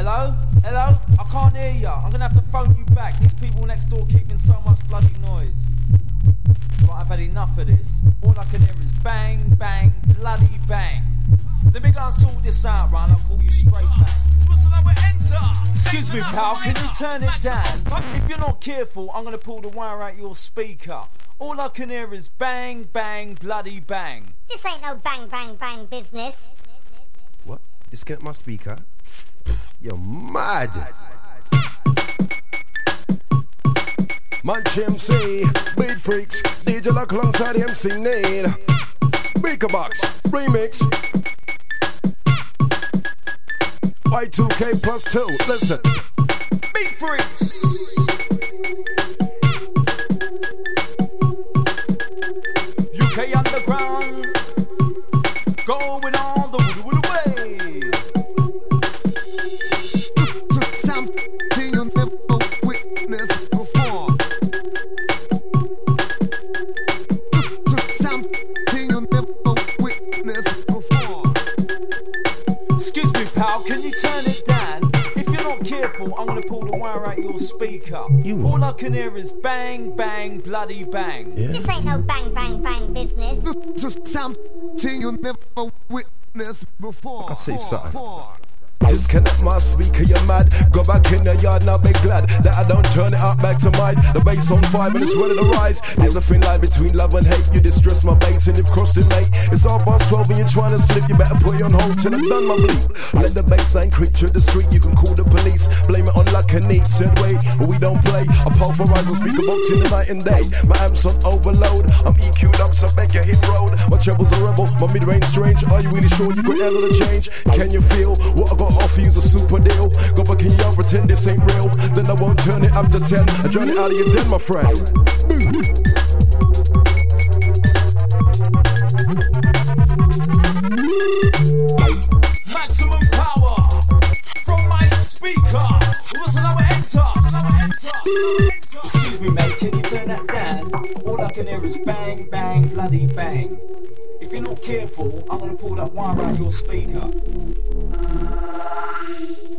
Hello? Hello? I can't hear you. I'm gonna have to phone you back. These people next door keeping so much bloody noise. Right, I've had enough of this. All I can hear is bang, bang, bloody bang. Let me go and sort this out, right? I'll call you straight back. Excuse me, pal, can you turn it down? If you're not careful, I'm gonna pull the wire out your speaker. All I can hear is bang, bang, bloody bang. This ain't no bang, bang, bang business. Disconnect my speaker? You're mad. Munch MC, Beat Freaks, DJ Lock alongside MC Need. Speaker box, remix. Y2K plus two, listen. Beat freaks! Careful, I'm gonna pull the wire out your speaker. You All I can hear is bang, bang, bloody bang. This ain't no bang, bang, bang business. This is something you never witnessed before. I'll say something. Before. Disconnect my speaker, you're mad. Go back in the yard now, be glad that I don't turn it up back to mice. The bass on five and it's ready to rise. There's a thin line between love and hate. You distress my bass and you've crossed it, mate. It's all past 12 and you're trying to slip. You better put it on hold till I'm done my bleep. Let the bass line creep the street. You can call the police. Blame it on Lock and need. Said wait, we don't play. I pulverize on speaker box in the night and day. My amps on overload. I'm EQ'd up, so make a hit road. My trebles are rebel, my mid range strange. Are you really sure you can handle the change? Can you feel what I got offer you's a super deal? Go back in your pretend this ain't real. Then I won't turn it up to 10. I drown it out of your den, my friend. Maximum power from my speaker. Listen, I will enter. Excuse me, mate, can you turn that down? All I can hear is bang, bang, bloody bang. Careful, I'm gonna pull that wire out your speaker.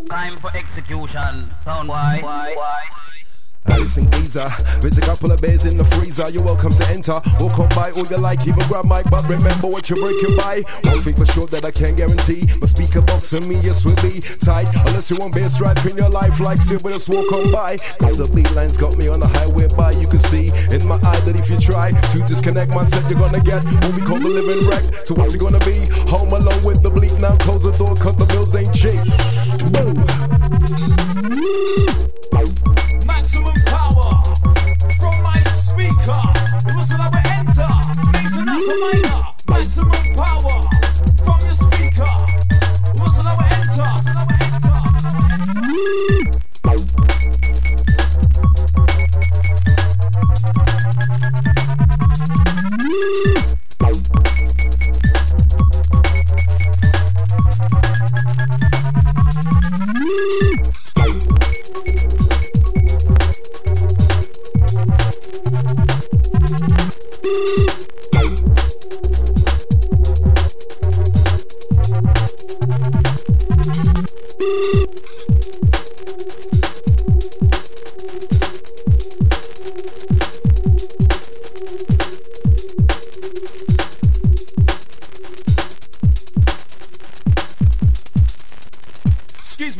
Time for execution. Sound why? Why? Why? Listen, geezer, there's a couple of beers in the freezer. You're welcome to enter or come by all you like. Even grab my but remember what you're breaking by. One thing for sure that I can't guarantee my speaker box and me, yes, will be tight. Unless you want bass stripe in your life, like Sylvius walk on by. Cause the beat line's got me on the highway by. You can see in my eye that if you try to disconnect my set, you're gonna get what we call the living wreck. So what's it gonna be? Home alone with the bleep. Now close the door, cause the bills ain't cheap. Boom.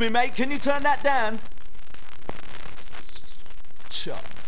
Me, mate, can you turn that down? Chop.